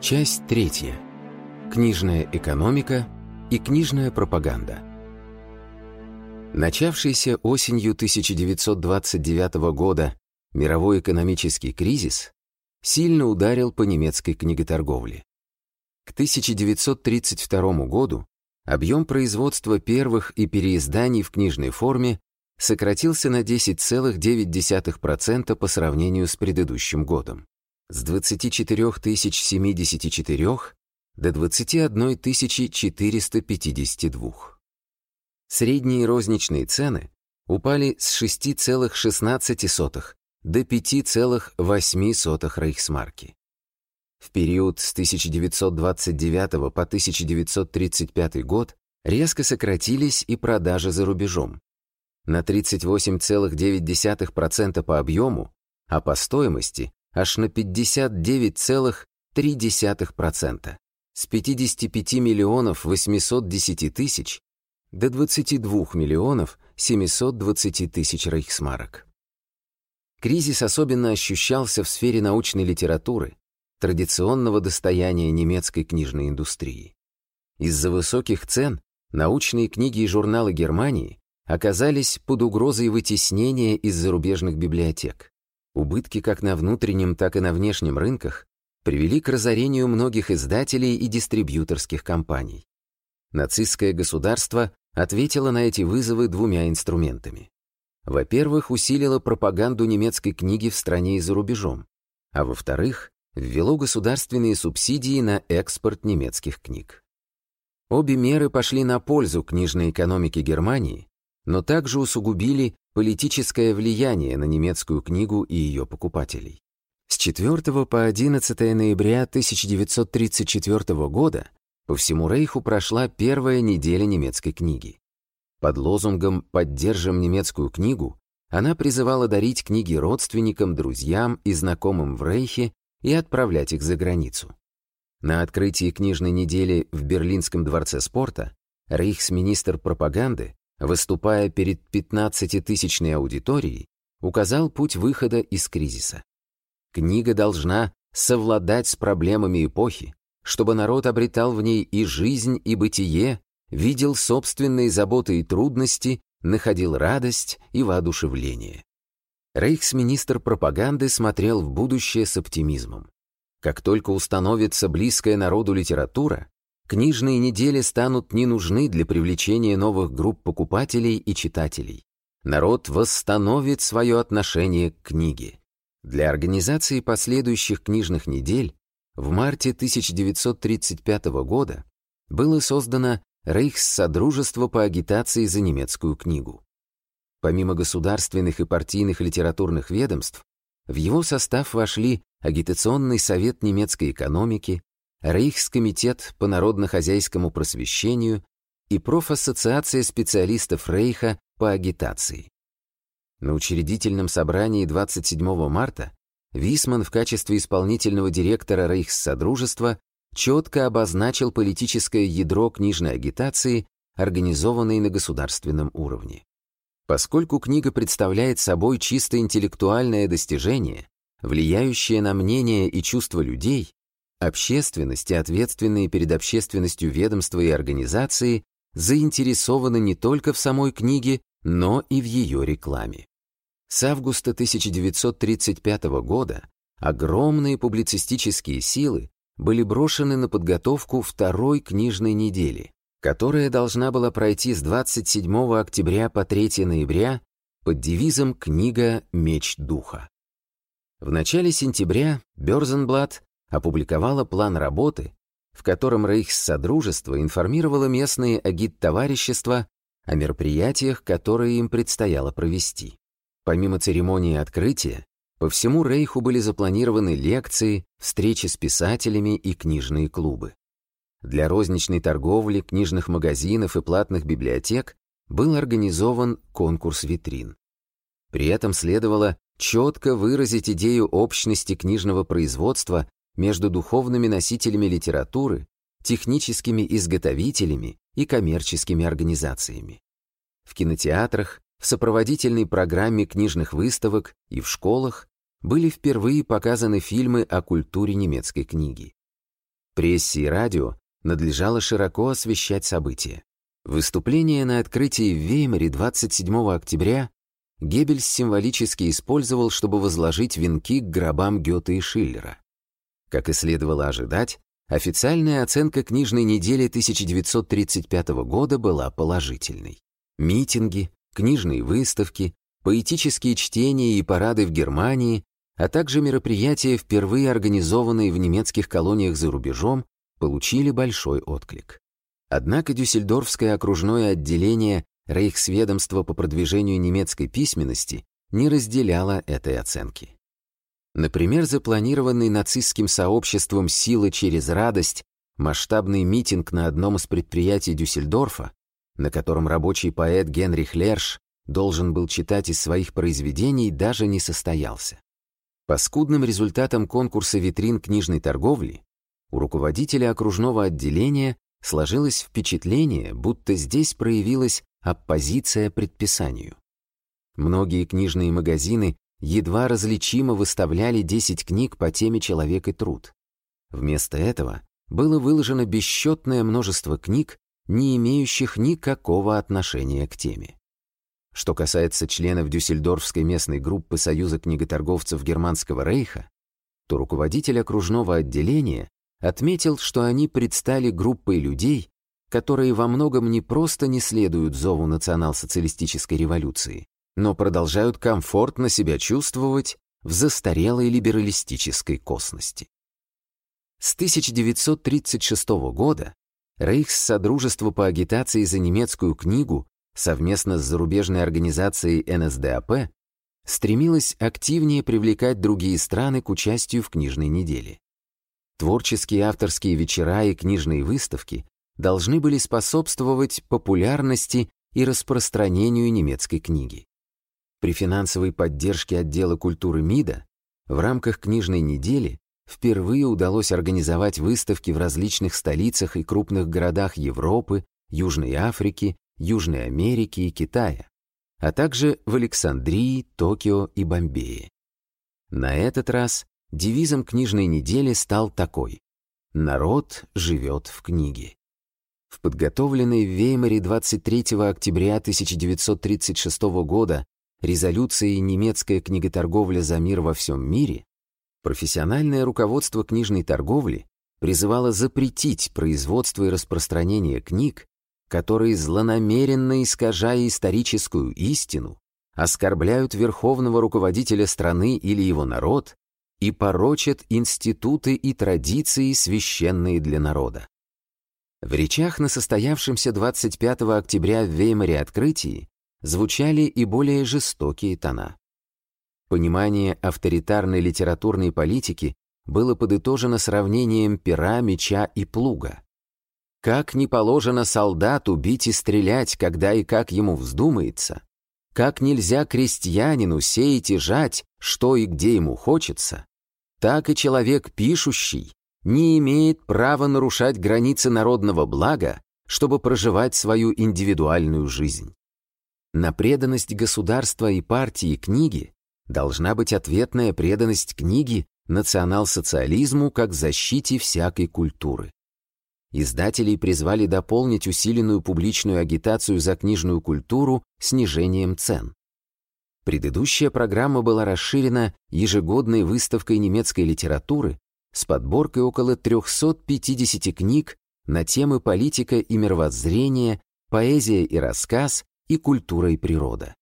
Часть третья. Книжная экономика и книжная пропаганда. Начавшийся осенью 1929 года мировой экономический кризис сильно ударил по немецкой книготорговле. К 1932 году объем производства первых и переизданий в книжной форме сократился на 10,9% по сравнению с предыдущим годом. С 24 074 до 21 452. Средние розничные цены упали с 6,16 до 5,8 рейхсмарки. В период с 1929 по 1935 год резко сократились и продажи за рубежом. На 38,9% по объему, а по стоимости аж на 59,3%. С 55 миллионов 810 тысяч до 22 миллионов 720 тысяч рейхсмарок. Кризис особенно ощущался в сфере научной литературы, традиционного достояния немецкой книжной индустрии. Из-за высоких цен научные книги и журналы Германии оказались под угрозой вытеснения из зарубежных библиотек. Убытки как на внутреннем, так и на внешнем рынках привели к разорению многих издателей и дистрибьюторских компаний. Нацистское государство ответило на эти вызовы двумя инструментами. Во-первых, усилило пропаганду немецкой книги в стране и за рубежом, а во-вторых, ввело государственные субсидии на экспорт немецких книг. Обе меры пошли на пользу книжной экономике Германии, но также усугубили политическое влияние на немецкую книгу и ее покупателей. С 4 по 11 ноября 1934 года по всему Рейху прошла первая неделя немецкой книги. Под лозунгом «Поддержим немецкую книгу» она призывала дарить книги родственникам, друзьям и знакомым в Рейхе и отправлять их за границу. На открытии книжной недели в Берлинском дворце спорта рейхсминистр пропаганды, выступая перед 15-тысячной аудиторией, указал путь выхода из кризиса. Книга должна совладать с проблемами эпохи, чтобы народ обретал в ней и жизнь, и бытие, видел собственные заботы и трудности, находил радость и воодушевление. Рейхсминистр пропаганды смотрел в будущее с оптимизмом. Как только установится близкая народу литература, книжные недели станут не нужны для привлечения новых групп покупателей и читателей. Народ восстановит свое отношение к книге. Для организации последующих книжных недель в марте 1935 года было создано Рейхссодружество по агитации за немецкую книгу. Помимо государственных и партийных литературных ведомств, в его состав вошли Агитационный совет немецкой экономики, Рейхскомитет по народно-хозяйскому просвещению и профассоциация специалистов Рейха по агитации. На учредительном собрании 27 марта Висман в качестве исполнительного директора Рейхссодружества четко обозначил политическое ядро книжной агитации, организованной на государственном уровне. Поскольку книга представляет собой чисто интеллектуальное достижение, влияющее на мнение и чувства людей, общественность и ответственные перед общественностью ведомства и организации заинтересованы не только в самой книге, но и в ее рекламе. С августа 1935 года огромные публицистические силы были брошены на подготовку второй книжной недели, которая должна была пройти с 27 октября по 3 ноября под девизом «Книга Меч Духа». В начале сентября Бёрзенблат опубликовала план работы, в котором Рейхссодружество информировало местные агит-товарищества о мероприятиях, которые им предстояло провести. Помимо церемонии открытия, по всему Рейху были запланированы лекции, встречи с писателями и книжные клубы. Для розничной торговли, книжных магазинов и платных библиотек был организован конкурс витрин. При этом следовало четко выразить идею общности книжного производства между духовными носителями литературы, техническими изготовителями и коммерческими организациями. В кинотеатрах, в сопроводительной программе книжных выставок и в школах были впервые показаны фильмы о культуре немецкой книги. Прессе и радио надлежало широко освещать события. Выступление на открытии в Веймаре 27 октября Геббельс символически использовал, чтобы возложить венки к гробам Гёте и Шиллера. Как и следовало ожидать, официальная оценка книжной недели 1935 года была положительной. Митинги, книжные выставки, поэтические чтения и парады в Германии, а также мероприятия, впервые организованные в немецких колониях за рубежом, получили большой отклик. Однако Дюссельдорфское окружное отделение Рейхсведомства по продвижению немецкой письменности не разделяло этой оценки. Например, запланированный нацистским сообществом «Сила через радость» масштабный митинг на одном из предприятий Дюссельдорфа, на котором рабочий поэт Генрих Лерш должен был читать из своих произведений, даже не состоялся. По скудным результатам конкурса витрин книжной торговли у руководителя окружного отделения сложилось впечатление, будто здесь проявилась оппозиция предписанию. Многие книжные магазины едва различимо выставляли 10 книг по теме «Человек и труд». Вместо этого было выложено бесчетное множество книг, не имеющих никакого отношения к теме. Что касается членов Дюссельдорфской местной группы Союза книготорговцев Германского рейха, то руководитель окружного отделения отметил, что они предстали группой людей, которые во многом не просто не следуют зову национал-социалистической революции, но продолжают комфортно себя чувствовать в застарелой либералистической косности. С 1936 года Рейхс-Содружество по агитации за немецкую книгу совместно с зарубежной организацией НСДАП стремилось активнее привлекать другие страны к участию в книжной неделе. Творческие авторские вечера и книжные выставки должны были способствовать популярности и распространению немецкой книги. При финансовой поддержке отдела культуры МИДа в рамках книжной недели впервые удалось организовать выставки в различных столицах и крупных городах Европы, Южной Африки, Южной Америки и Китая, а также в Александрии, Токио и Бомбее. На этот раз девизом книжной недели стал такой «Народ живет в книге». В подготовленной в Веймаре 23 октября 1936 года резолюции «Немецкая книготорговля за мир во всем мире» профессиональное руководство книжной торговли призывало запретить производство и распространение книг, которые, злонамеренно искажая историческую истину, оскорбляют верховного руководителя страны или его народ и порочат институты и традиции, священные для народа. В речах на состоявшемся 25 октября в Веймаре открытии звучали и более жестокие тона. Понимание авторитарной литературной политики было подытожено сравнением пера, меча и плуга. Как не положено солдату бить и стрелять, когда и как ему вздумается, как нельзя крестьянину сеять и жать, что и где ему хочется, так и человек пишущий не имеет права нарушать границы народного блага, чтобы проживать свою индивидуальную жизнь. На преданность государства и партии книги должна быть ответная преданность книги национал-социализму как защите всякой культуры. Издателей призвали дополнить усиленную публичную агитацию за книжную культуру снижением цен. Предыдущая программа была расширена ежегодной выставкой немецкой литературы с подборкой около 350 книг на темы политика и мировоззрения, поэзия и рассказ и культура и природа.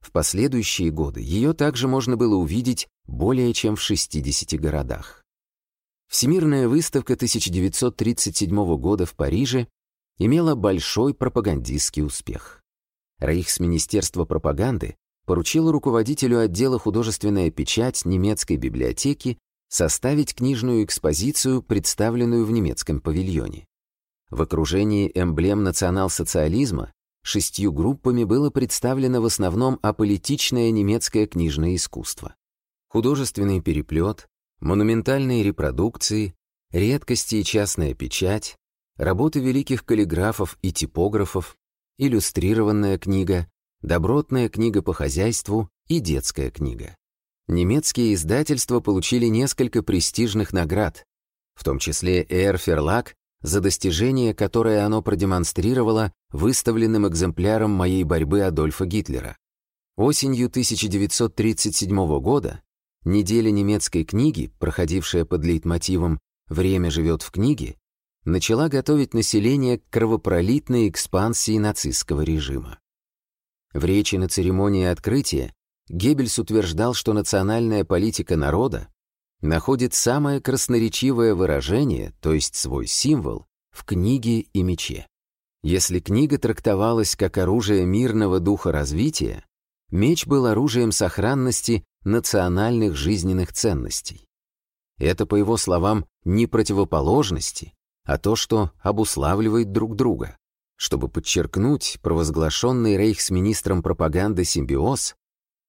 В последующие годы ее также можно было увидеть более чем в 60 городах. Всемирная выставка 1937 года в Париже имела большой пропагандистский успех. Рейхсминистерство пропаганды поручило руководителю отдела «Художественная печать» немецкой библиотеки составить книжную экспозицию, представленную в немецком павильоне. В окружении эмблем национал-социализма шестью группами было представлено в основном аполитичное немецкое книжное искусство. Художественный переплет, монументальные репродукции, редкости и частная печать, работы великих каллиграфов и типографов, иллюстрированная книга, добротная книга по хозяйству и детская книга. Немецкие издательства получили несколько престижных наград, в том числе Эрферлак, за достижение, которое оно продемонстрировало выставленным экземпляром моей борьбы Адольфа Гитлера. Осенью 1937 года неделя немецкой книги, проходившая под лейтмотивом «Время живет в книге», начала готовить население к кровопролитной экспансии нацистского режима. В речи на церемонии открытия Геббельс утверждал, что национальная политика народа находит самое красноречивое выражение, то есть свой символ, в книге и мече. Если книга трактовалась как оружие мирного духа развития, меч был оружием сохранности национальных жизненных ценностей. Это, по его словам, не противоположности, а то, что обуславливает друг друга. Чтобы подчеркнуть провозглашенный рейхсминистром пропаганды симбиоз,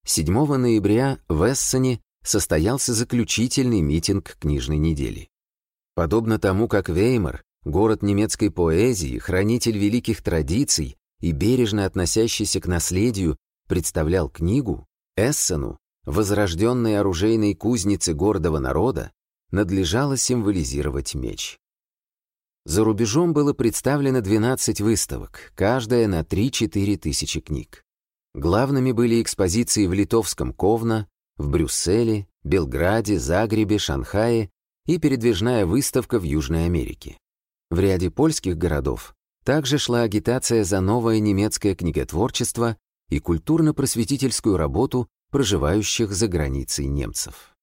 7 ноября в Эссене состоялся заключительный митинг книжной недели. Подобно тому, как Веймар, город немецкой поэзии, хранитель великих традиций и бережно относящийся к наследию, представлял книгу, Эссену, возрожденной оружейной кузнице гордого народа, надлежало символизировать меч. За рубежом было представлено 12 выставок, каждая на 3-4 тысячи книг. Главными были экспозиции в литовском Ковна, в Брюсселе, Белграде, Загребе, Шанхае и передвижная выставка в Южной Америке. В ряде польских городов также шла агитация за новое немецкое книготворчество и культурно-просветительскую работу проживающих за границей немцев.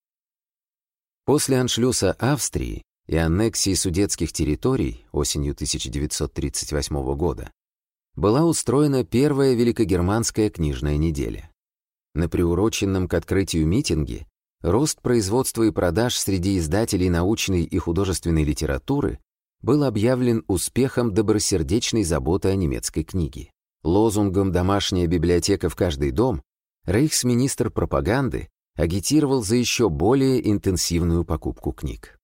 После аншлюса Австрии и аннексии судетских территорий осенью 1938 года была устроена первая Великогерманская книжная неделя. На приуроченном к открытию митинге рост производства и продаж среди издателей научной и художественной литературы был объявлен успехом добросердечной заботы о немецкой книге. Лозунгом «Домашняя библиотека в каждый дом» рейхсминистр пропаганды агитировал за еще более интенсивную покупку книг.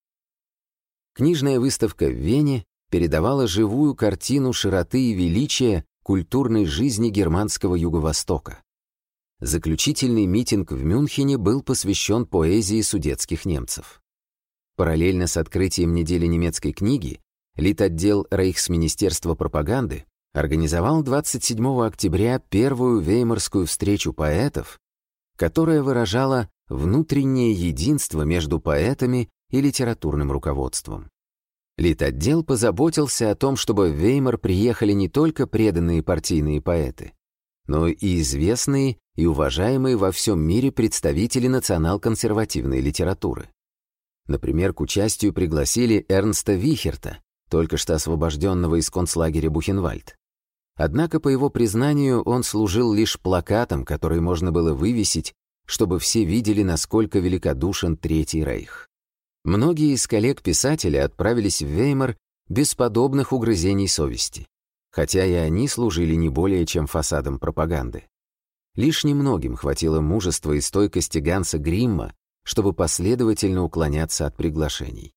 Книжная выставка в Вене передавала живую картину широты и величия культурной жизни германского Юго-Востока. Заключительный митинг в Мюнхене был посвящен поэзии судетских немцев. Параллельно с открытием недели немецкой книги Литотдел Рейхсминистерства пропаганды организовал 27 октября первую веймарскую встречу поэтов, которая выражала внутреннее единство между поэтами и литературным руководством. Литотдел позаботился о том, чтобы в Веймар приехали не только преданные партийные поэты, но и известные и уважаемые во всем мире представители национал-консервативной литературы. Например, к участию пригласили Эрнста Вихерта, только что освобожденного из концлагеря Бухенвальд. Однако, по его признанию, он служил лишь плакатом, который можно было вывесить, чтобы все видели, насколько великодушен Третий Рейх. Многие из коллег писателя отправились в Веймар без подобных угрызений совести, хотя и они служили не более чем фасадом пропаганды. Лишь немногим хватило мужества и стойкости Ганса Гримма, чтобы последовательно уклоняться от приглашений.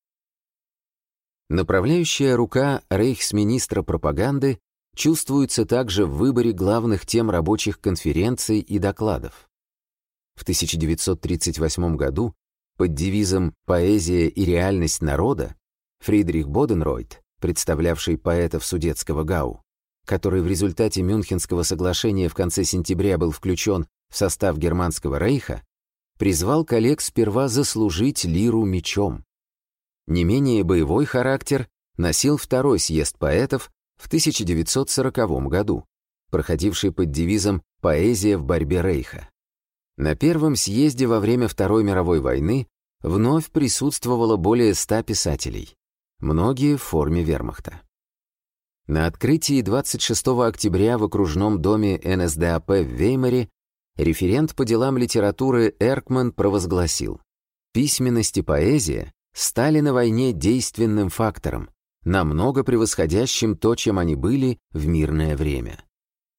Направляющая рука рейхсминистра пропаганды чувствуется также в выборе главных тем рабочих конференций и докладов. В 1938 году под девизом «Поэзия и реальность народа» Фридрих Боденройт, представлявший поэтов судетского ГАУ, который в результате Мюнхенского соглашения в конце сентября был включен в состав Германского рейха, призвал коллег сперва заслужить лиру мечом. Не менее боевой характер носил второй съезд поэтов в 1940 году, проходивший под девизом «Поэзия в борьбе Рейха». На первом съезде во время Второй мировой войны вновь присутствовало более ста писателей, многие в форме вермахта. На открытии 26 октября в окружном доме НСДАП в Веймаре референт по делам литературы Эркман провозгласил «Письменность и поэзия стали на войне действенным фактором, намного превосходящим то, чем они были в мирное время.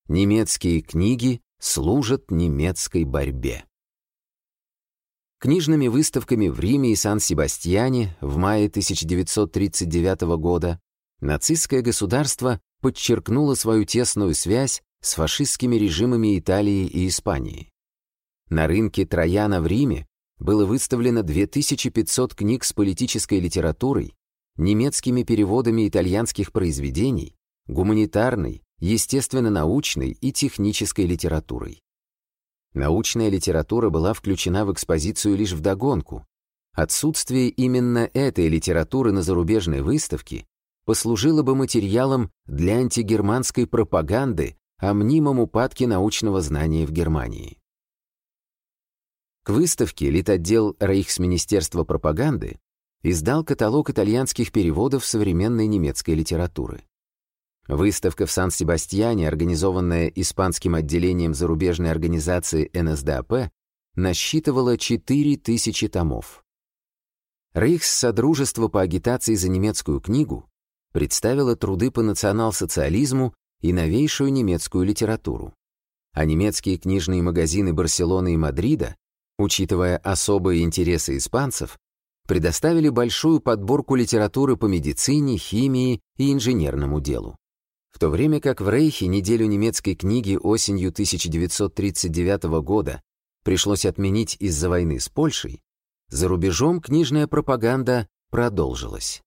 Немецкие книги служат немецкой борьбе. Книжными выставками в Риме и Сан-Себастьяне в мае 1939 года нацистское государство подчеркнуло свою тесную связь с фашистскими режимами Италии и Испании. На рынке Трояна в Риме было выставлено 2500 книг с политической литературой немецкими переводами итальянских произведений, гуманитарной, естественно-научной и технической литературой. Научная литература была включена в экспозицию лишь вдогонку. Отсутствие именно этой литературы на зарубежной выставке послужило бы материалом для антигерманской пропаганды о мнимом упадке научного знания в Германии. К выставке Литотдел Рейхсминистерства пропаганды издал каталог итальянских переводов современной немецкой литературы. Выставка в Сан-Себастьяне, организованная испанским отделением зарубежной организации НСДАП, насчитывала 4000 томов. Рейхс-содружество по агитации за немецкую книгу представило труды по национал-социализму и новейшую немецкую литературу. А немецкие книжные магазины Барселоны и Мадрида, учитывая особые интересы испанцев, предоставили большую подборку литературы по медицине, химии и инженерному делу. В то время как в Рейхе неделю немецкой книги осенью 1939 года пришлось отменить из-за войны с Польшей, за рубежом книжная пропаганда продолжилась.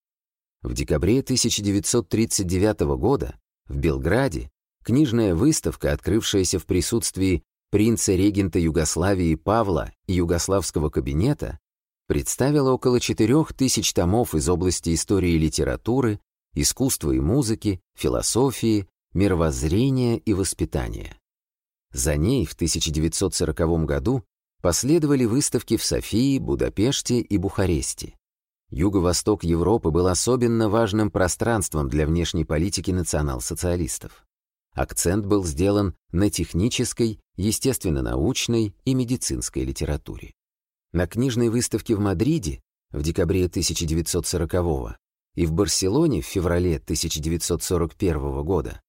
В декабре 1939 года в Белграде книжная выставка, открывшаяся в присутствии принца-регента Югославии Павла и югославского кабинета, представила около 4000 томов из области истории и литературы, искусства и музыки, философии, мировоззрения и воспитания. За ней в 1940 году последовали выставки в Софии, Будапеште и Бухаресте. Юго-восток Европы был особенно важным пространством для внешней политики национал-социалистов. Акцент был сделан на технической, естественно-научной и медицинской литературе. На книжной выставке в Мадриде в декабре 1940 и в Барселоне в феврале 1941 года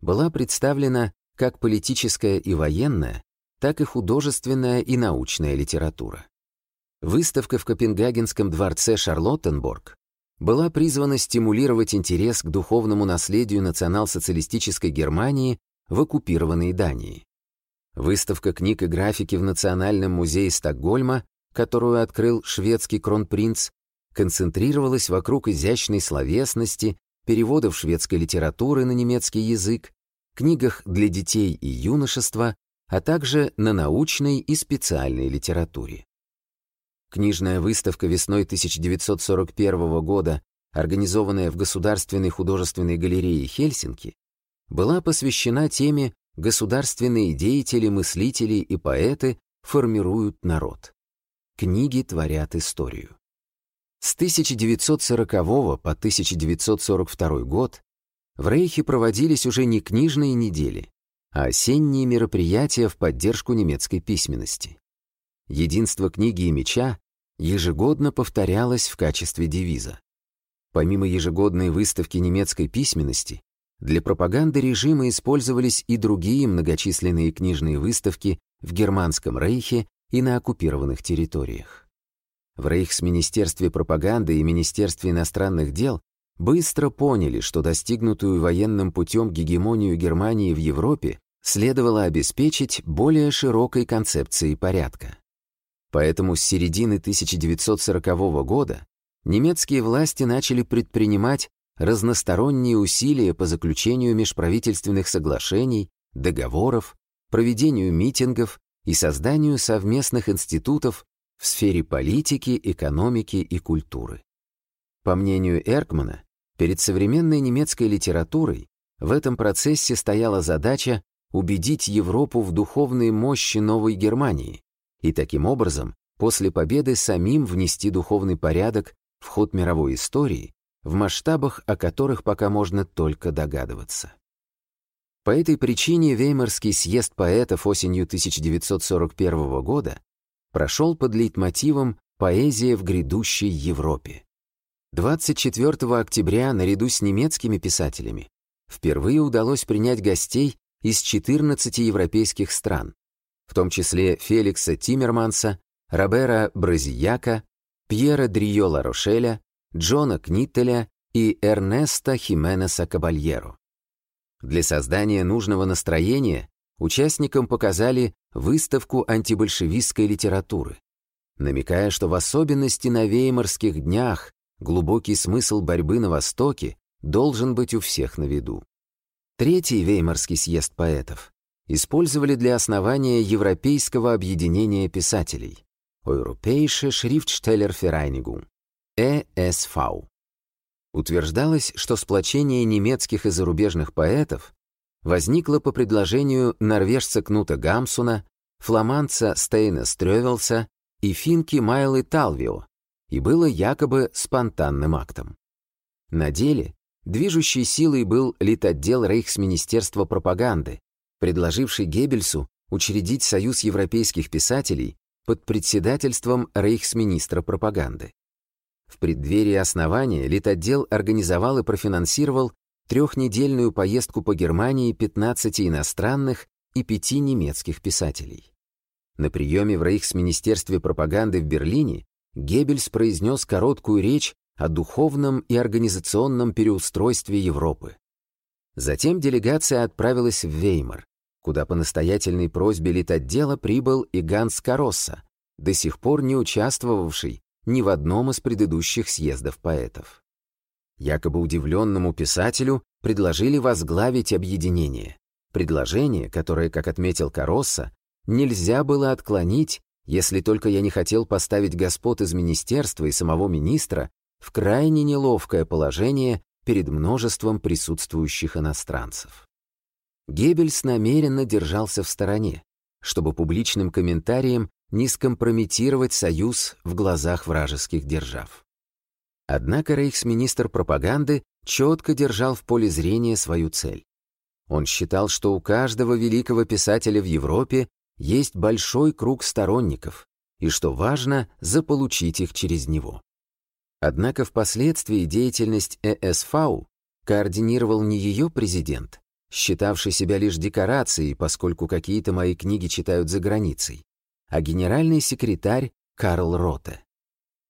была представлена как политическая и военная, так и художественная и научная литература. Выставка в Копенгагенском дворце Шарлоттенбург была призвана стимулировать интерес к духовному наследию национал-социалистической Германии в оккупированной Дании. Выставка книг и графики в Национальном музее Стокгольма, которую открыл шведский кронпринц, концентрировалась вокруг изящной словесности, переводов шведской литературы на немецкий язык, книгах для детей и юношества, а также на научной и специальной литературе. Книжная выставка весной 1941 года, организованная в Государственной художественной галерее Хельсинки, была посвящена теме «Государственные деятели, мыслители и поэты формируют народ». Книги творят историю. С 1940 по 1942 год в Рейхе проводились уже не книжные недели, а осенние мероприятия в поддержку немецкой письменности. Единство книги и меча ежегодно повторялось в качестве девиза. Помимо ежегодной выставки немецкой письменности, для пропаганды режима использовались и другие многочисленные книжные выставки в Германском Рейхе и на оккупированных территориях. В Рейхсминистерстве пропаганды и Министерстве иностранных дел быстро поняли, что достигнутую военным путем гегемонию Германии в Европе следовало обеспечить более широкой концепцией порядка. Поэтому с середины 1940 года немецкие власти начали предпринимать разносторонние усилия по заключению межправительственных соглашений, договоров, проведению митингов и созданию совместных институтов в сфере политики, экономики и культуры. По мнению Эркмана, перед современной немецкой литературой в этом процессе стояла задача убедить Европу в духовной мощи новой Германии и таким образом после победы самим внести духовный порядок в ход мировой истории в масштабах, о которых пока можно только догадываться. По этой причине Веймарский съезд поэтов осенью 1941 года прошел под лейтмотивом «Поэзия в грядущей Европе». 24 октября наряду с немецкими писателями впервые удалось принять гостей из 14 европейских стран, в том числе Феликса Тиммерманса, Робера Бразияка, Пьера Дриола Рошеля, Джона Книттеля и Эрнеста Хименеса Кабальеро. Для создания нужного настроения участникам показали выставку антибольшевистской литературы, намекая, что в особенности на веймарских днях глубокий смысл борьбы на Востоке должен быть у всех на виду. Третий Веймарский съезд поэтов использовали для основания Европейского объединения писателей Europäische Schriftstellervereinigung, ЭСВ. Утверждалось, что сплочение немецких и зарубежных поэтов возникло по предложению норвежца Кнута Гамсуна, фламандца Стейна Стрёвелса и финки Майлы Талвио, и было якобы спонтанным актом. На деле движущей силой был литотдел Рейхсминистерства пропаганды, предложивший Геббельсу учредить Союз европейских писателей под председательством рейхсминистра пропаганды. В преддверии основания Литотдел организовал и профинансировал трехнедельную поездку по Германии 15 иностранных и 5 немецких писателей. На приеме в Рейхсминистерстве пропаганды в Берлине Геббельс произнес короткую речь о духовном и организационном переустройстве Европы. Затем делегация отправилась в Веймар, куда по настоятельной просьбе литотдела прибыл и Ганс Каросса, до сих пор не участвовавший ни в одном из предыдущих съездов поэтов. Якобы удивленному писателю предложили возглавить объединение. Предложение, которое, как отметил Каросса, нельзя было отклонить, если только я не хотел поставить господ из министерства и самого министра в крайне неловкое положение перед множеством присутствующих иностранцев. Геббельс намеренно держался в стороне, чтобы публичным комментарием не скомпрометировать союз в глазах вражеских держав. Однако рейхсминистр пропаганды четко держал в поле зрения свою цель. Он считал, что у каждого великого писателя в Европе есть большой круг сторонников, и что важно заполучить их через него. Однако впоследствии деятельность ЭСФАУ координировал не ее президент, считавший себя лишь декорацией, поскольку какие-то мои книги читают за границей, а генеральный секретарь Карл Роте.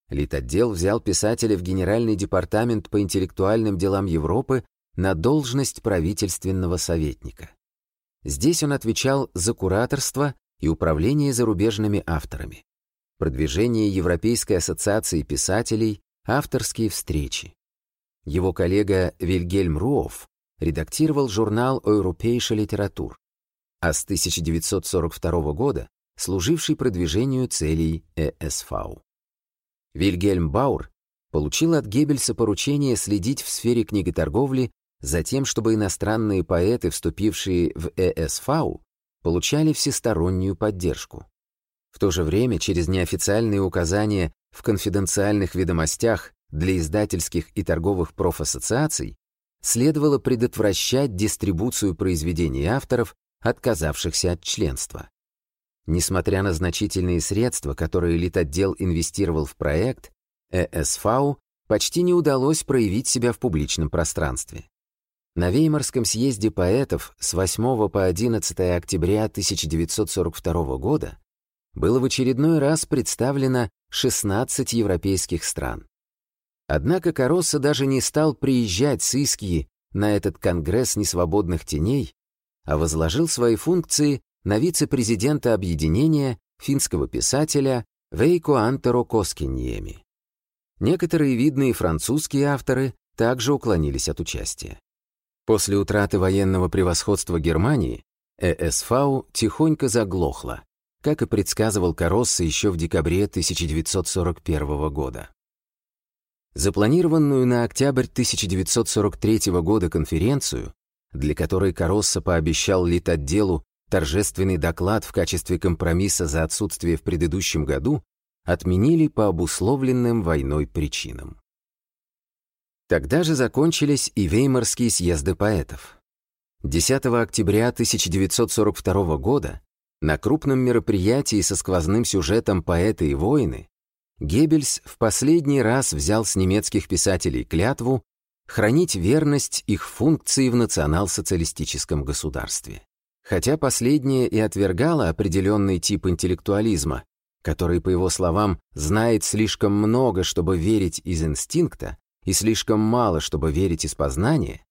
Литотдел взял писателя в Генеральный департамент по интеллектуальным делам Европы на должность правительственного советника. Здесь он отвечал за кураторство и управление зарубежными авторами, продвижение Европейской ассоциации писателей, авторские встречи. Его коллега Вильгельм Руофф редактировал журнал «Европейша литератур», а с 1942 года служивший продвижению целей ЭСФАУ. Вильгельм Баур получил от Геббельса поручение следить в сфере книготорговли за тем, чтобы иностранные поэты, вступившие в ЭСФАУ, получали всестороннюю поддержку. В то же время через неофициальные указания в конфиденциальных ведомостях для издательских и торговых профассоциаций следовало предотвращать дистрибуцию произведений авторов, отказавшихся от членства. Несмотря на значительные средства, которые Литотдел инвестировал в проект, ЭСФАУ почти не удалось проявить себя в публичном пространстве. На Веймарском съезде поэтов с 8 по 11 октября 1942 года было в очередной раз представлено 16 европейских стран. Однако Каросса даже не стал приезжать с Искьи на этот конгресс несвободных теней, а возложил свои функции на вице-президента объединения финского писателя Вейко Антеро Коскиньеми. Некоторые видные французские авторы также уклонились от участия. После утраты военного превосходства Германии ЭСФАУ тихонько заглохла, как и предсказывал Каросса еще в декабре 1941 года. Запланированную на октябрь 1943 года конференцию, для которой Каросса пообещал Литотделу торжественный доклад в качестве компромисса за отсутствие в предыдущем году, отменили по обусловленным войной причинам. Тогда же закончились и Веймарские съезды поэтов. 10 октября 1942 года на крупном мероприятии со сквозным сюжетом «Поэты и воины» Геббельс в последний раз взял с немецких писателей клятву хранить верность их функции в национал-социалистическом государстве. Хотя последнее и отвергало определенный тип интеллектуализма, который, по его словам, знает слишком много, чтобы верить из инстинкта, и слишком мало, чтобы верить из познания,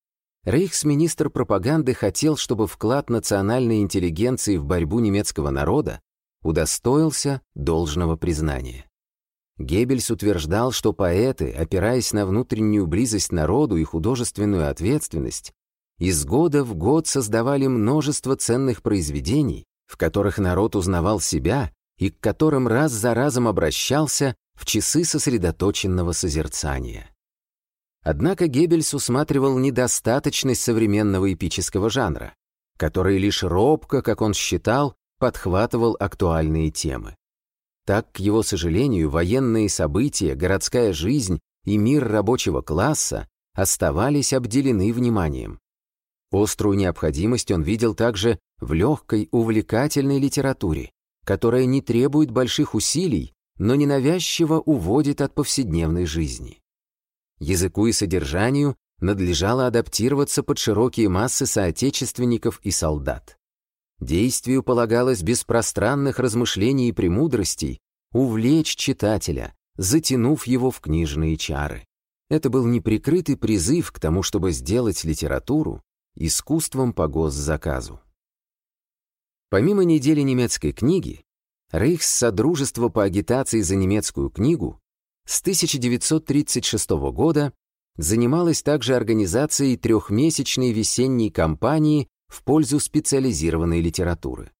Рейхсминистр пропаганды хотел, чтобы вклад национальной интеллигенции в борьбу немецкого народа удостоился должного признания. Геббельс утверждал, что поэты, опираясь на внутреннюю близость народу и художественную ответственность, из года в год создавали множество ценных произведений, в которых народ узнавал себя и к которым раз за разом обращался в часы сосредоточенного созерцания. Однако Геббельс усматривал недостаточность современного эпического жанра, который лишь робко, как он считал, подхватывал актуальные темы. Так, к его сожалению, военные события, городская жизнь и мир рабочего класса оставались обделены вниманием. Острую необходимость он видел также в легкой, увлекательной литературе, которая не требует больших усилий, но ненавязчиво уводит от повседневной жизни. Языку и содержанию надлежало адаптироваться под широкие массы соотечественников и солдат. Действию полагалось без пространных размышлений и премудростей увлечь читателя, затянув его в книжные чары. Это был неприкрытый призыв к тому, чтобы сделать литературу искусством по госзаказу. Помимо недели немецкой книги, Рейхс-Содружество по агитации за немецкую книгу с 1936 года занималось также организацией трехмесячной весенней кампании в пользу специализированной литературы.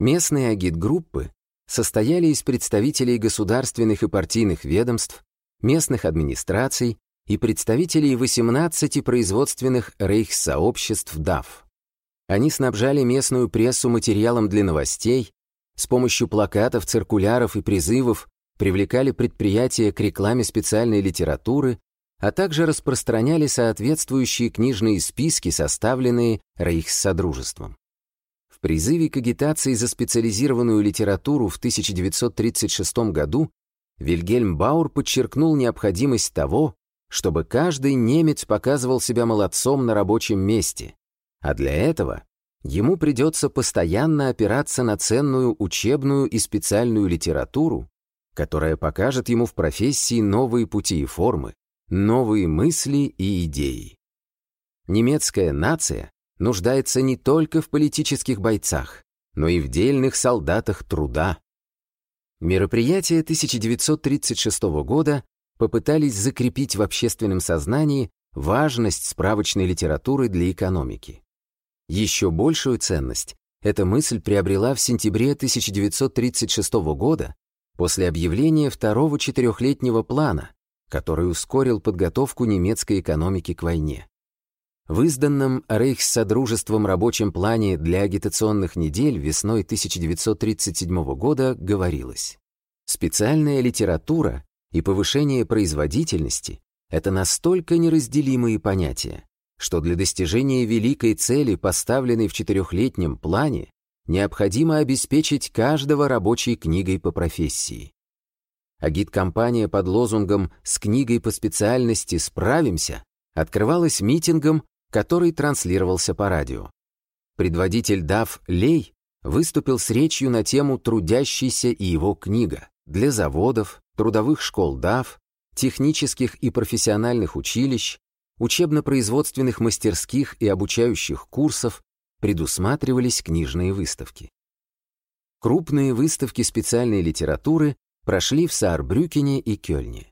Местные агитгруппы состояли из представителей государственных и партийных ведомств, местных администраций и представителей 18 производственных рейхсообществ ДАФ. Они снабжали местную прессу материалом для новостей, с помощью плакатов, циркуляров и призывов привлекали предприятия к рекламе специальной литературы, а также распространяли соответствующие книжные списки, составленные Рейхссодружеством. В призыве к агитации за специализированную литературу в 1936 году Вильгельм Баур подчеркнул необходимость того, чтобы каждый немец показывал себя молодцом на рабочем месте, а для этого ему придется постоянно опираться на ценную учебную и специальную литературу, которая покажет ему в профессии новые пути и формы, новые мысли и идеи. Немецкая нация нуждается не только в политических бойцах, но и в дельных солдатах труда. Мероприятия 1936 года попытались закрепить в общественном сознании важность справочной литературы для экономики. Еще большую ценность эта мысль приобрела в сентябре 1936 года после объявления второго четырехлетнего плана, который ускорил подготовку немецкой экономики к войне. В изданном Рейхссодружеством рабочем плане для агитационных недель весной 1937 года говорилось «Специальная литература и повышение производительности — это настолько неразделимые понятия, что для достижения великой цели, поставленной в четырехлетнем плане, необходимо обеспечить каждого рабочей книгой по профессии. Агит-компания под лозунгом «С книгой по специальности справимся» открывалась митингом, который транслировался по радио. Предводитель ДАФ Лей выступил с речью на тему «Трудящийся и его книга» для заводов, трудовых школ ДАФ, технических и профессиональных училищ, учебно-производственных мастерских и обучающих курсов предусматривались книжные выставки. Крупные выставки специальной литературы прошли в Саарбрюкене и Кёльне.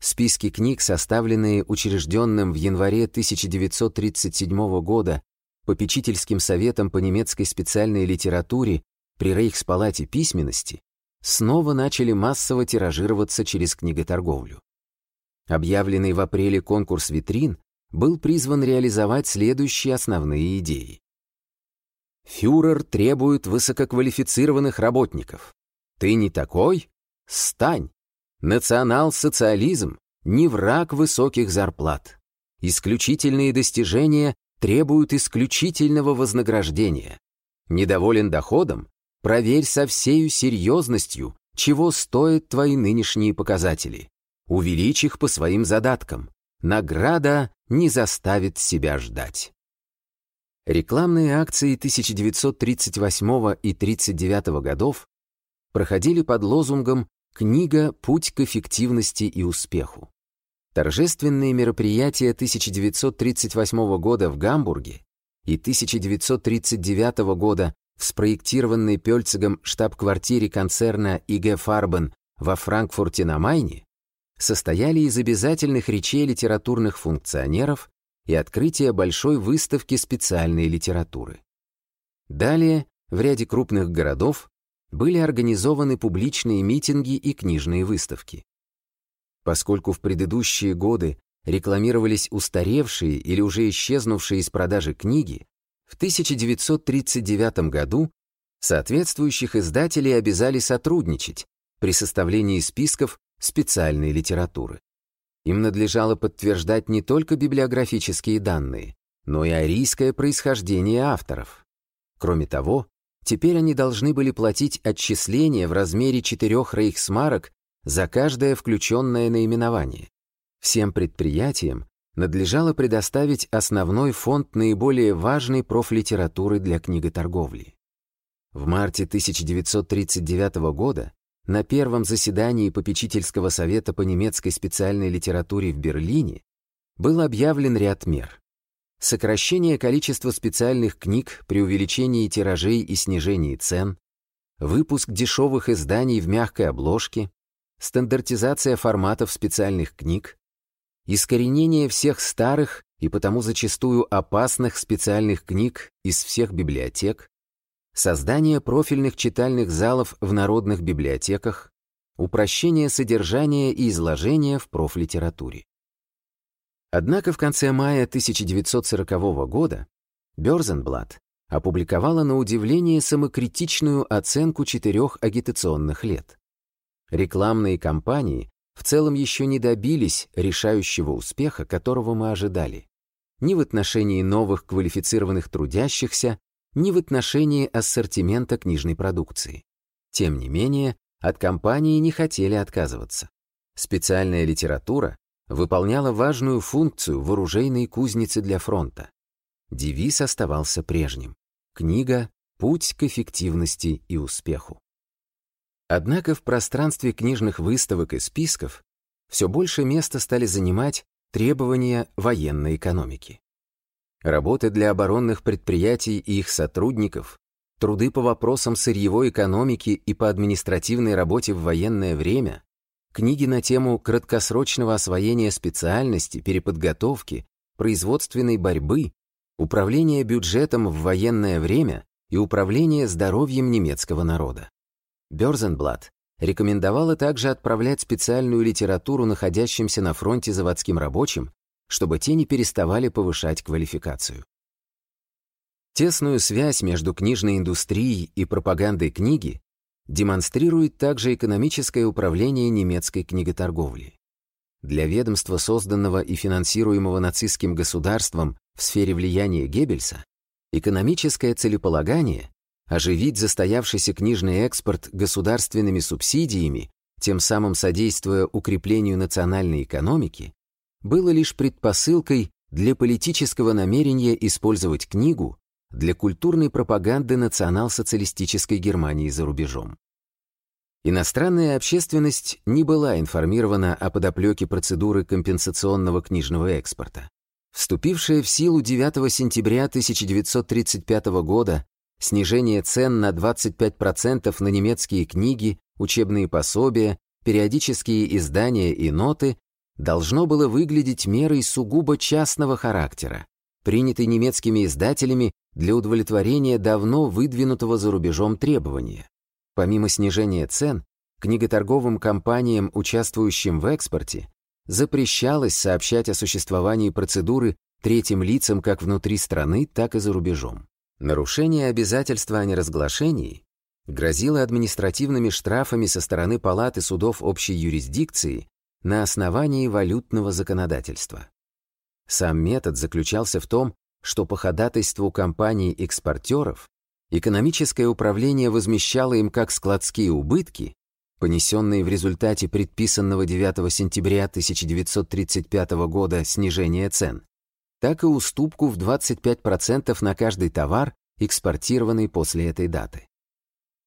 Списки книг, составленные учрежденным в январе 1937 года попечительским советом по немецкой специальной литературе при Рейхспалате письменности, снова начали массово тиражироваться через книготорговлю. Объявленный в апреле конкурс витрин был призван реализовать следующие основные идеи. Фюрер требует высококвалифицированных работников. Ты не такой? Стань! Национал-социализм не враг высоких зарплат. Исключительные достижения требуют исключительного вознаграждения. Недоволен доходом? Проверь со всею серьезностью, чего стоят твои нынешние показатели. Увеличь их по своим задаткам. Награда не заставит себя ждать. Рекламные акции 1938 и 1939 годов проходили под лозунгом «Книга. Путь к эффективности и успеху». Торжественные мероприятия 1938 года в Гамбурге и 1939 года в спроектированной Пёльцигом штаб-квартире концерна ИГ Фарбен во Франкфурте на Майне состояли из обязательных речей литературных функционеров и открытия большой выставки специальной литературы. Далее в ряде крупных городов были организованы публичные митинги и книжные выставки. Поскольку в предыдущие годы рекламировались устаревшие или уже исчезнувшие из продажи книги, в 1939 году соответствующих издателей обязали сотрудничать при составлении списков специальной литературы. Им надлежало подтверждать не только библиографические данные, но и арийское происхождение авторов. Кроме того, теперь они должны были платить отчисления в размере четырех рейхсмарок за каждое включенное наименование. Всем предприятиям надлежало предоставить основной фонд наиболее важной профлитературы для книготорговли. В марте 1939 года на первом заседании попечительского совета по немецкой специальной литературе в Берлине был объявлен ряд мер. Сокращение количества специальных книг при увеличении тиражей и снижении цен, выпуск дешевых изданий в мягкой обложке, стандартизация форматов специальных книг, искоренение всех старых и потому зачастую опасных специальных книг из всех библиотек, создание профильных читальных залов в народных библиотеках, упрощение содержания и изложения в профлитературе. Однако в конце мая 1940 года Бёрзенблат опубликовала на удивление самокритичную оценку четырех агитационных лет. Рекламные кампании в целом еще не добились решающего успеха, которого мы ожидали. Ни в отношении новых квалифицированных трудящихся, ни в отношении ассортимента книжной продукции. Тем не менее, от компании не хотели отказываться. Специальная литература выполняла важную функцию в оружейной кузнице для фронта. Девиз оставался прежним. Книга — путь к эффективности и успеху. Однако в пространстве книжных выставок и списков все больше места стали занимать требования военной экономики. Работы для оборонных предприятий и их сотрудников, труды по вопросам сырьевой экономики и по административной работе в военное время, книги на тему краткосрочного освоения специальности, переподготовки, производственной борьбы, управления бюджетом в военное время и управления здоровьем немецкого народа. Бёрзенблат рекомендовала также отправлять специальную литературу находящимся на фронте заводским рабочим, чтобы те не переставали повышать квалификацию. Тесную связь между книжной индустрией и пропагандой книги демонстрирует также экономическое управление немецкой книготорговли. Для ведомства, созданного и финансируемого нацистским государством в сфере влияния Геббельса, экономическое целеполагание оживить застоявшийся книжный экспорт государственными субсидиями, тем самым содействуя укреплению национальной экономики, было лишь предпосылкой для политического намерения использовать книгу для культурной пропаганды национал-социалистической Германии за рубежом. Иностранная общественность не была информирована о подоплеке процедуры компенсационного книжного экспорта. Вступившая в силу 9 сентября 1935 года снижение цен на 25% на немецкие книги, учебные пособия, периодические издания и ноты должно было выглядеть мерой сугубо частного характера, принятой немецкими издателями для удовлетворения давно выдвинутого за рубежом требования. Помимо снижения цен, книготорговым компаниям, участвующим в экспорте, запрещалось сообщать о существовании процедуры третьим лицам как внутри страны, так и за рубежом. Нарушение обязательства о неразглашении грозило административными штрафами со стороны палаты судов общей юрисдикции на основании валютного законодательства. Сам метод заключался в том, что по ходатайству компаний-экспортеров экономическое управление возмещало им как складские убытки, понесенные в результате предписанного 9 сентября 1935 года снижения цен, так и уступку в 25% на каждый товар, экспортированный после этой даты.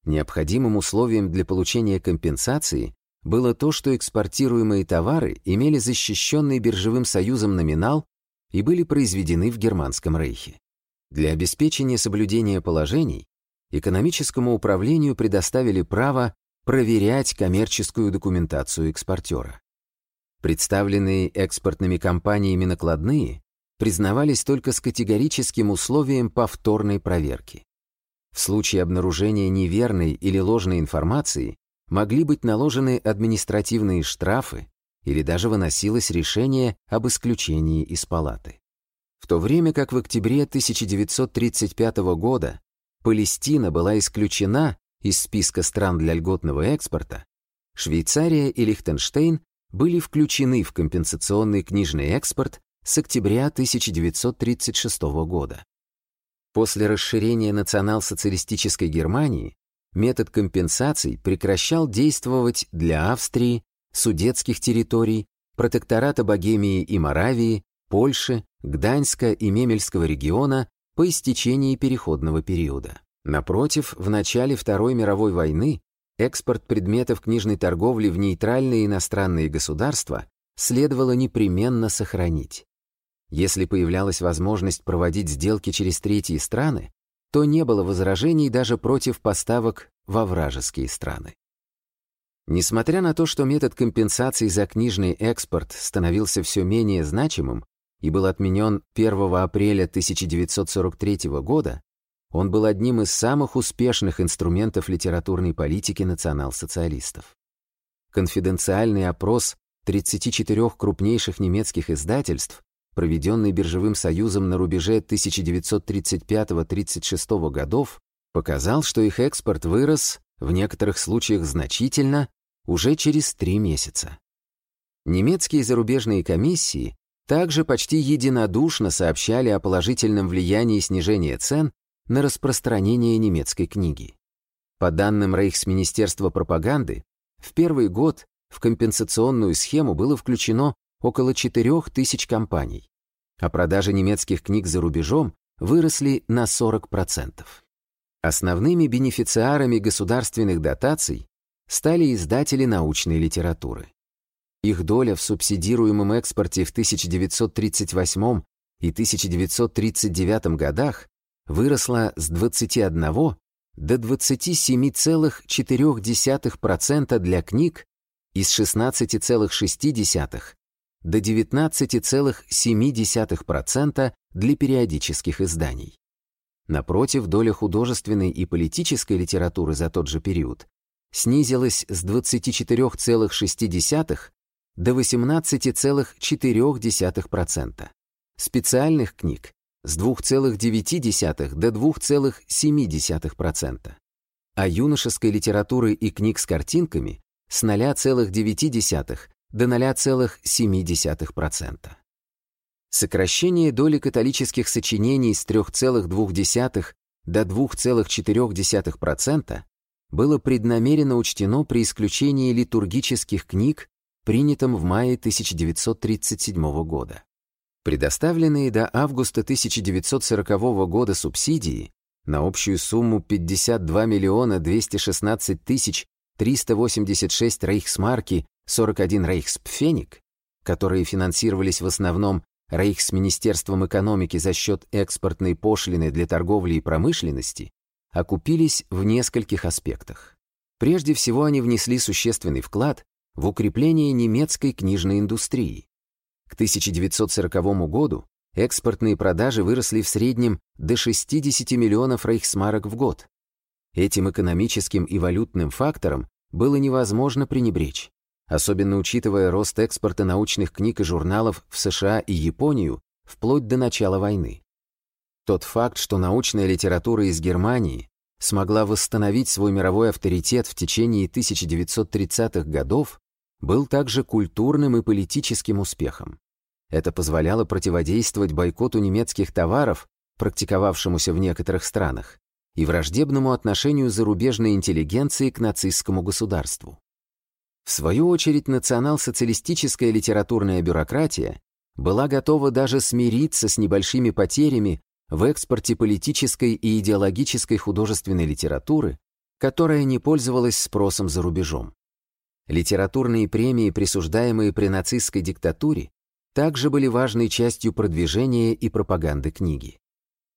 Необходимым условием для получения компенсации было то, что экспортируемые товары имели защищенный биржевым союзом номинал и были произведены в Германском рейхе. Для обеспечения соблюдения положений экономическому управлению предоставили право проверять коммерческую документацию экспортера. Представленные экспортными компаниями накладные признавались только с категорическим условием повторной проверки. В случае обнаружения неверной или ложной информации могли быть наложены административные штрафы или даже выносилось решение об исключении из палаты. В то время как в октябре 1935 года Палестина была исключена из списка стран для льготного экспорта, Швейцария и Лихтенштейн были включены в компенсационный книжный экспорт с октября 1936 года. После расширения национал-социалистической Германии метод компенсаций прекращал действовать для Австрии, судетских территорий, протектората Богемии и Моравии, Польши, Гданьска и Мемельского региона по истечении переходного периода. Напротив, в начале Второй мировой войны экспорт предметов книжной торговли в нейтральные иностранные государства следовало непременно сохранить. Если появлялась возможность проводить сделки через третьи страны, то не было возражений даже против поставок во вражеские страны. Несмотря на то, что метод компенсации за книжный экспорт становился все менее значимым и был отменен 1 апреля 1943 года, он был одним из самых успешных инструментов литературной политики национал-социалистов. Конфиденциальный опрос 34 крупнейших немецких издательств проведенный Биржевым союзом на рубеже 1935-36 годов, показал, что их экспорт вырос, в некоторых случаях значительно, уже через три месяца. Немецкие зарубежные комиссии также почти единодушно сообщали о положительном влиянии снижения цен на распространение немецкой книги. По данным Рейхсминистерства пропаганды, в первый год в компенсационную схему было включено около 4 тысяч компаний, а продажи немецких книг за рубежом выросли на 40%. Основными бенефициарами государственных дотаций стали издатели научной литературы. Их доля в субсидируемом экспорте в 1938 и 1939 годах выросла с 21 до 27,4% для книг и с 16,6% до 19,7% для периодических изданий. Напротив, доля художественной и политической литературы за тот же период снизилась с 24,6% до 18,4%, специальных книг с 2,9% до 2,7%, а юношеской литературы и книг с картинками с 0,9% до 0,7%. Сокращение доли католических сочинений с 3,2 до 2,4% было преднамеренно учтено при исключении литургических книг, принятом в мае 1937 года. Предоставленные до августа 1940 года субсидии на общую сумму 52 миллиона 216 тысяч 386 рейхсмарки 41 рейхспфеник, которые финансировались в основном Рейхсминистерством экономики за счет экспортной пошлины для торговли и промышленности, окупились в нескольких аспектах. Прежде всего, они внесли существенный вклад в укрепление немецкой книжной индустрии. К 1940 году экспортные продажи выросли в среднем до 60 миллионов рейхсмарок в год. Этим экономическим и валютным фактором было невозможно пренебречь особенно учитывая рост экспорта научных книг и журналов в США и Японию вплоть до начала войны. Тот факт, что научная литература из Германии смогла восстановить свой мировой авторитет в течение 1930-х годов, был также культурным и политическим успехом. Это позволяло противодействовать бойкоту немецких товаров, практиковавшемуся в некоторых странах, и враждебному отношению зарубежной интеллигенции к нацистскому государству. В свою очередь, национал-социалистическая литературная бюрократия была готова даже смириться с небольшими потерями в экспорте политической и идеологической художественной литературы, которая не пользовалась спросом за рубежом. Литературные премии, присуждаемые при нацистской диктатуре, также были важной частью продвижения и пропаганды книги.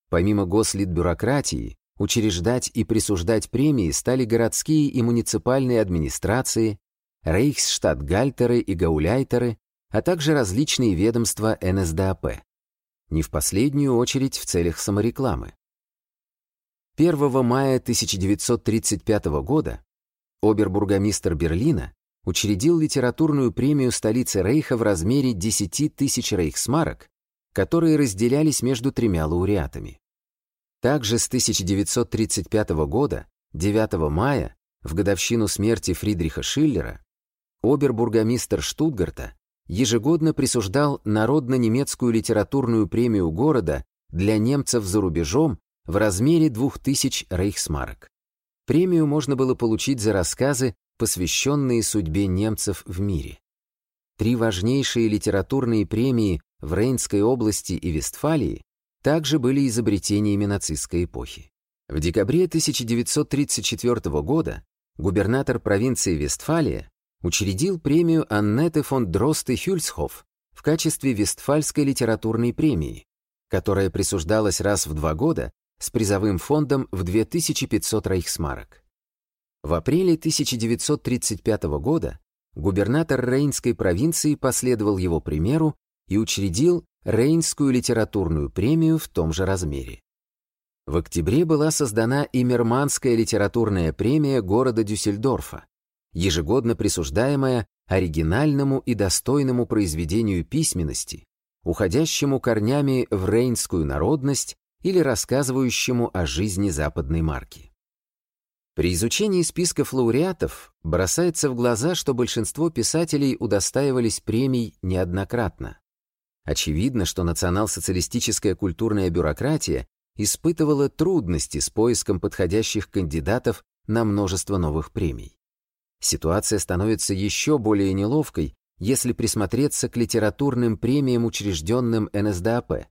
Помимо гослитбюрократии, учреждать и присуждать премии стали городские и муниципальные администрации, рейхсштадтгальтеры и гауляйтеры, а также различные ведомства НСДАП. Не в последнюю очередь в целях саморекламы. 1 мая 1935 года обербургомистр Берлина учредил литературную премию столицы Рейха в размере 10 тысяч рейхсмарок, которые разделялись между тремя лауреатами. Также с 1935 года, 9 мая, в годовщину смерти Фридриха Шиллера, обербургомистр Штутгарта ежегодно присуждал народно-немецкую литературную премию города для немцев за рубежом в размере 2000 рейхсмарок. Премию можно было получить за рассказы, посвященные судьбе немцев в мире. Три важнейшие литературные премии в Рейнской области и Вестфалии также были изобретениями нацистской эпохи. В декабре 1934 года губернатор провинции Вестфалия учредил премию Аннеты фон Дросте Хюльсхоф в качестве Вестфальской литературной премии, которая присуждалась раз в два года с призовым фондом в 2500 рейхсмарок. В апреле 1935 года губернатор Рейнской провинции последовал его примеру и учредил Рейнскую литературную премию в том же размере. В октябре была создана и Мерманская литературная премия города Дюссельдорфа, ежегодно присуждаемая оригинальному и достойному произведению письменности, уходящему корнями в рейнскую народность или рассказывающему о жизни западной марки. При изучении списков лауреатов бросается в глаза, что большинство писателей удостаивались премий неоднократно. Очевидно, что национал-социалистическая культурная бюрократия испытывала трудности с поиском подходящих кандидатов на множество новых премий. Ситуация становится еще более неловкой, если присмотреться к литературным премиям, учрежденным НСДАП.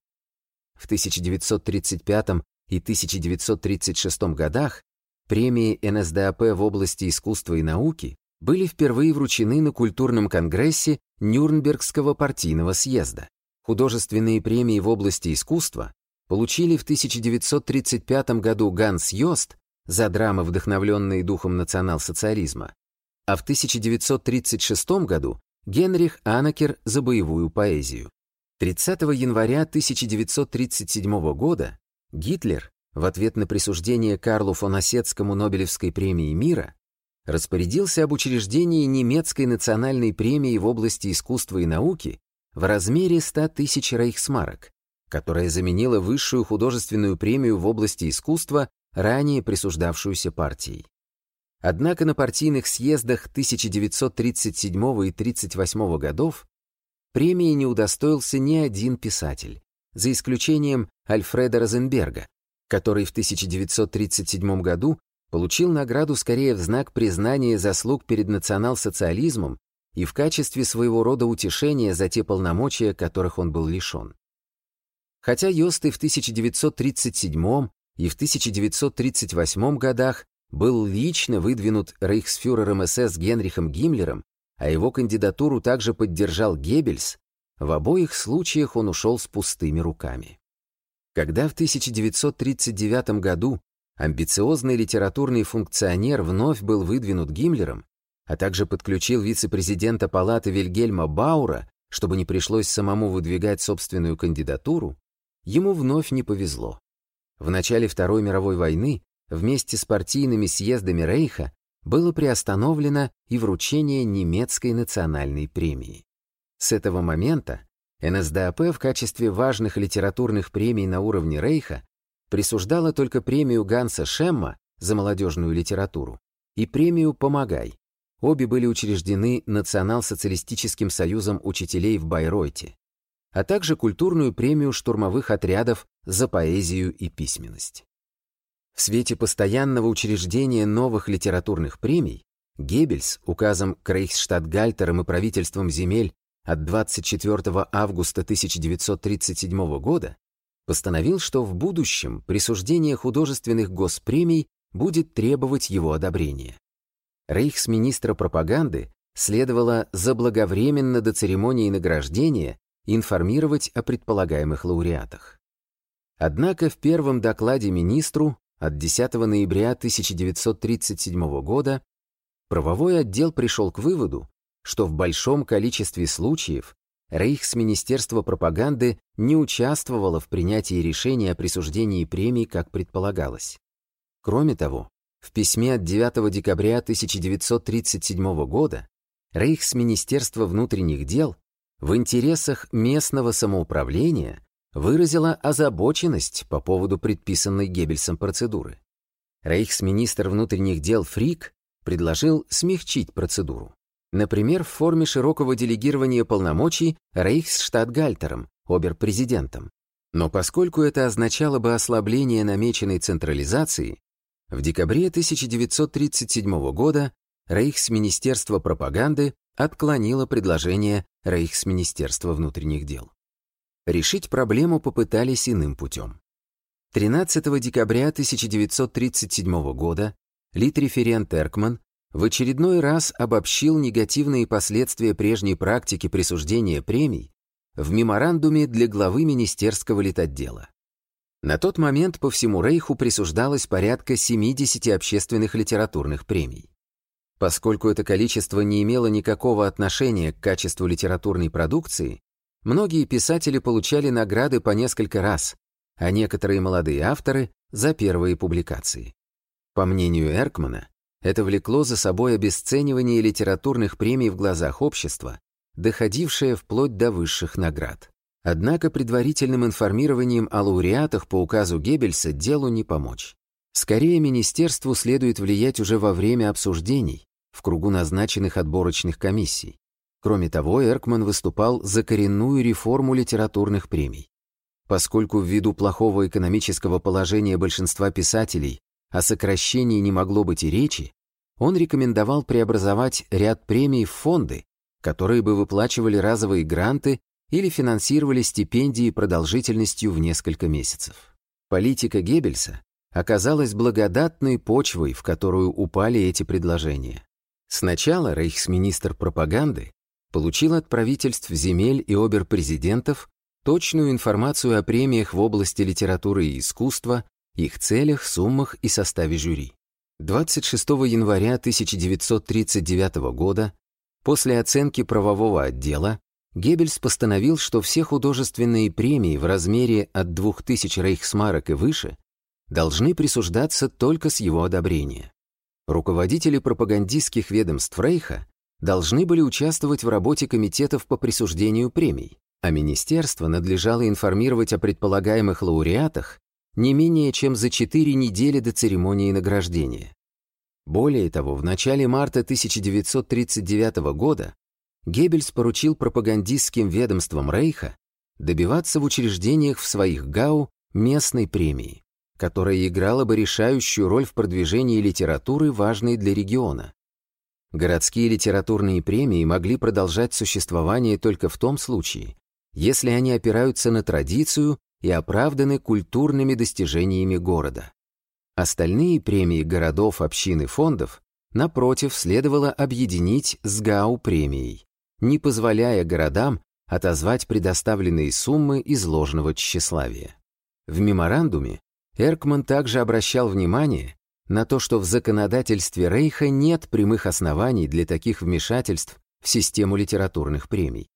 В 1935 и 1936 годах премии НСДАП в области искусства и науки были впервые вручены на культурном конгрессе Нюрнбергского партийного съезда. Художественные премии в области искусства получили в 1935 году Ганс Йост за драмы, вдохновленные духом национал-социализма, а в 1936 году Генрих Анакер за боевую поэзию. 30 января 1937 года Гитлер в ответ на присуждение Карлу фон Осетскому Нобелевской премии мира распорядился об учреждении немецкой национальной премии в области искусства и науки в размере 100 тысяч рейхсмарок, которая заменила высшую художественную премию в области искусства, ранее присуждавшуюся партией. Однако на партийных съездах 1937 и 1938 годов премии не удостоился ни один писатель, за исключением Альфреда Розенберга, который в 1937 году получил награду скорее в знак признания заслуг перед национал-социализмом и в качестве своего рода утешения за те полномочия, которых он был лишен. Хотя Йосты в 1937 и в 1938 годах был лично выдвинут рейхсфюрером СС Генрихом Гиммлером, а его кандидатуру также поддержал Геббельс, в обоих случаях он ушел с пустыми руками. Когда в 1939 году амбициозный литературный функционер вновь был выдвинут Гиммлером, а также подключил вице-президента палаты Вильгельма Баура, чтобы не пришлось самому выдвигать собственную кандидатуру, ему вновь не повезло. В начале Второй мировой войны вместе с партийными съездами Рейха было приостановлено и вручение немецкой национальной премии. С этого момента НСДАП в качестве важных литературных премий на уровне Рейха присуждала только премию Ганса Шемма за молодежную литературу и премию «Помогай», Обе были учреждены Национал-социалистическим союзом учителей в Байройте, а также культурную премию штурмовых отрядов за поэзию и письменность. В свете постоянного учреждения новых литературных премий Геббельс указом к Рейхсштадтгальтерам и правительством земель от 24 августа 1937 года постановил, что в будущем присуждение художественных госпремий будет требовать его одобрения рейхсминистра пропаганды следовало заблаговременно до церемонии награждения информировать о предполагаемых лауреатах. Однако в первом докладе министру от 10 ноября 1937 года правовой отдел пришел к выводу, что в большом количестве случаев Рейхсминистерство пропаганды не участвовало в принятии решения о присуждении премий, как предполагалось. Кроме того, в письме от 9 декабря 1937 года Рейхсминистерство внутренних дел в интересах местного самоуправления выразило озабоченность по поводу предписанной Геббельсом процедуры. Рейхсминистр внутренних дел Фрик предложил смягчить процедуру. Например, в форме широкого делегирования полномочий Рейхсштадтгальтером, оберпрезидентом. Но поскольку это означало бы ослабление намеченной централизации, в декабре 1937 года Рейхсминистерство пропаганды отклонило предложение Рейхсминистерства внутренних дел. Решить проблему попытались иным путем. 13 декабря 1937 года Литреферент Эркман в очередной раз обобщил негативные последствия прежней практики присуждения премий в меморандуме для главы Министерского литотдела. На тот момент по всему Рейху присуждалось порядка 70 общественных литературных премий. Поскольку это количество не имело никакого отношения к качеству литературной продукции, многие писатели получали награды по несколько раз, а некоторые молодые авторы — за первые публикации. По мнению Эркмана, это влекло за собой обесценивание литературных премий в глазах общества, доходившее вплоть до высших наград. Однако предварительным информированием о лауреатах по указу Геббельса делу не помочь. Скорее, министерству следует влиять уже во время обсуждений, в кругу назначенных отборочных комиссий. Кроме того, Эркман выступал за коренную реформу литературных премий. Поскольку ввиду плохого экономического положения большинства писателей о сокращении не могло быть и речи, он рекомендовал преобразовать ряд премий в фонды, которые бы выплачивали разовые гранты или финансировали стипендии продолжительностью в несколько месяцев. Политика Геббельса оказалась благодатной почвой, в которую упали эти предложения. Сначала рейхсминистр пропаганды получил от правительств земель и оберпрезидентов точную информацию о премиях в области литературы и искусства, их целях, суммах и составе жюри. 26 января 1939 года, после оценки правового отдела, Геббельс постановил, что все художественные премии в размере от 2000 рейхсмарок и выше должны присуждаться только с его одобрения. Руководители пропагандистских ведомств Рейха должны были участвовать в работе комитетов по присуждению премий, а министерство надлежало информировать о предполагаемых лауреатах не менее чем за 4 недели до церемонии награждения. Более того, в начале марта 1939 года Геббельс поручил пропагандистским ведомствам Рейха добиваться в учреждениях в своих ГАУ местной премии, которая играла бы решающую роль в продвижении литературы, важной для региона. Городские литературные премии могли продолжать существование только в том случае, если они опираются на традицию и оправданы культурными достижениями города. Остальные премии городов, общин и фондов, напротив, следовало объединить с ГАУ-премией, не позволяя городам отозвать предоставленные суммы из ложного тщеславия. В меморандуме Эркман также обращал внимание на то, что в законодательстве Рейха нет прямых оснований для таких вмешательств в систему литературных премий.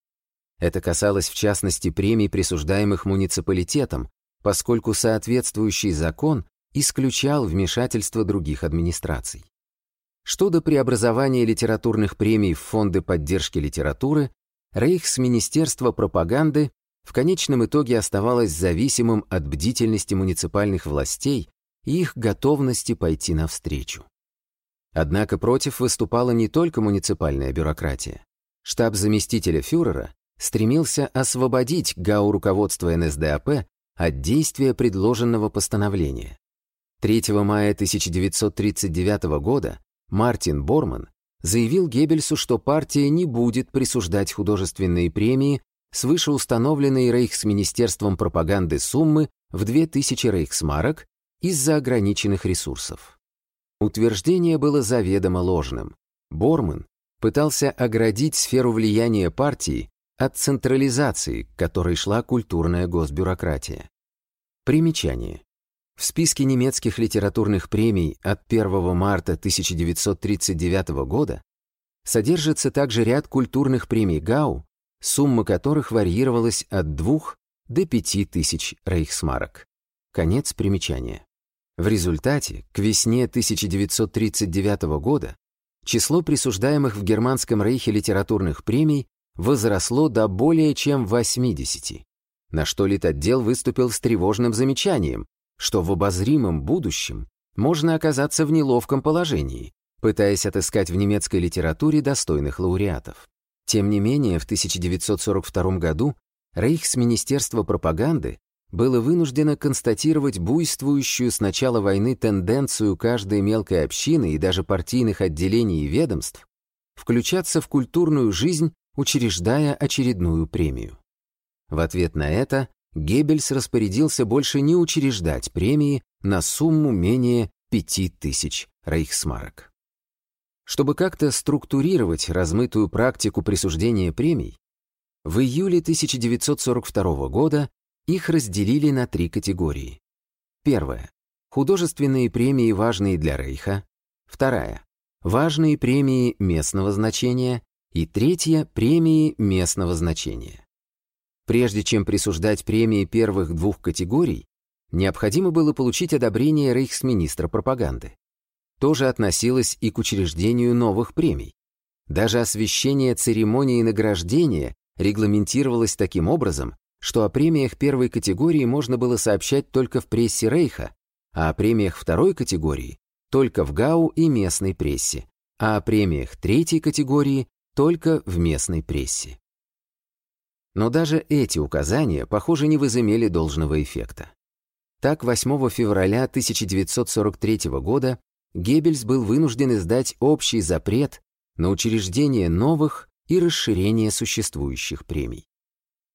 Это касалось в частности премий, присуждаемых муниципалитетам, поскольку соответствующий закон исключал вмешательство других администраций. Что до преобразования литературных премий в фонды поддержки литературы, Рейхсминистерство пропаганды в конечном итоге оставалось зависимым от бдительности муниципальных властей и их готовности пойти навстречу. Однако против выступала не только муниципальная бюрократия. Штаб заместителя фюрера стремился освободить ГАУ руководства НСДАП от действия предложенного постановления. 3 мая 1939 года Мартин Борман заявил Геббельсу, что партия не будет присуждать художественные премии свыше установленной Рейхсминистерством пропаганды суммы в 2000 рейхсмарок из-за ограниченных ресурсов. Утверждение было заведомо ложным. Борман пытался оградить сферу влияния партии от централизации, к которой шла культурная госбюрократия. Примечание. В списке немецких литературных премий от 1 марта 1939 года содержится также ряд культурных премий Гау, сумма которых варьировалась от 2 до 5 тысяч рейхсмарок. Конец примечания. В результате, к весне 1939 года, число присуждаемых в Германском рейхе литературных премий возросло до более чем 80, на что Литотдел выступил с тревожным замечанием, что в обозримом будущем можно оказаться в неловком положении, пытаясь отыскать в немецкой литературе достойных лауреатов. Тем не менее, в 1942 году Рейхсминистерство пропаганды было вынуждено констатировать буйствующую с начала войны тенденцию каждой мелкой общины и даже партийных отделений и ведомств включаться в культурную жизнь, учреждая очередную премию. В ответ на это Геббельс распорядился больше не учреждать премии на сумму менее 5000 рейхсмарок. Чтобы как-то структурировать размытую практику присуждения премий, в июле 1942 года их разделили на три категории. Первая — художественные премии, важные для Рейха. Вторая — важные премии местного значения. И третья — премии местного значения. Прежде чем присуждать премии первых двух категорий, необходимо было получить одобрение рейхсминистра пропаганды. То же относилось и к учреждению новых премий. Даже освещение церемонии награждения регламентировалось таким образом, что о премиях первой категории можно было сообщать только в прессе Рейха, а о премиях второй категории только в ГАУ и местной прессе, а о премиях третьей категории только в местной прессе. Но даже эти указания, похоже, не возымели должного эффекта. Так, 8 февраля 1943 года Геббельс был вынужден издать общий запрет на учреждение новых и расширение существующих премий.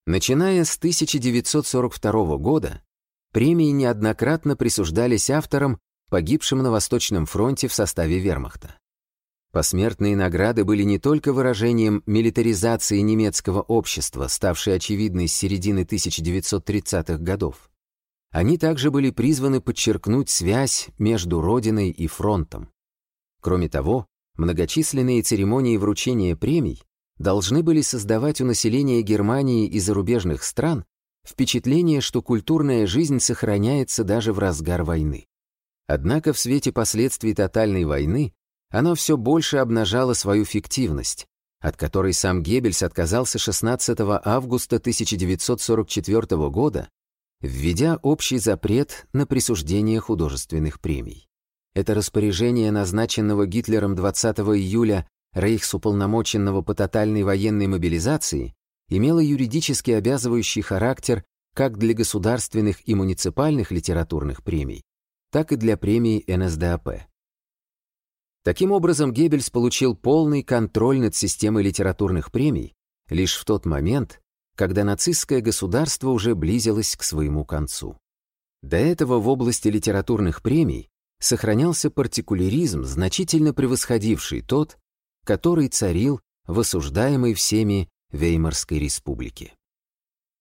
Начиная с 1942 года, премии неоднократно присуждались авторам, погибшим на Восточном фронте в составе вермахта. Посмертные награды были не только выражением милитаризации немецкого общества, ставшей очевидной с середины 1930-х годов. Они также были призваны подчеркнуть связь между Родиной и фронтом. Кроме того, многочисленные церемонии вручения премий должны были создавать у населения Германии и зарубежных стран впечатление, что культурная жизнь сохраняется даже в разгар войны. Однако в свете последствий тотальной войны оно все больше обнажало свою фиктивность, от которой сам Геббельс отказался 16 августа 1944 года, введя общий запрет на присуждение художественных премий. Это распоряжение, назначенного Гитлером 20 июля рейхсуполномоченного по тотальной военной мобилизации, имело юридически обязывающий характер как для государственных и муниципальных литературных премий, так и для премий НСДАП. Таким образом, Геббельс получил полный контроль над системой литературных премий лишь в тот момент, когда нацистское государство уже близилось к своему концу. До этого в области литературных премий сохранялся партикуляризм, значительно превосходивший тот, который царил в осуждаемой всеми Веймарской республике.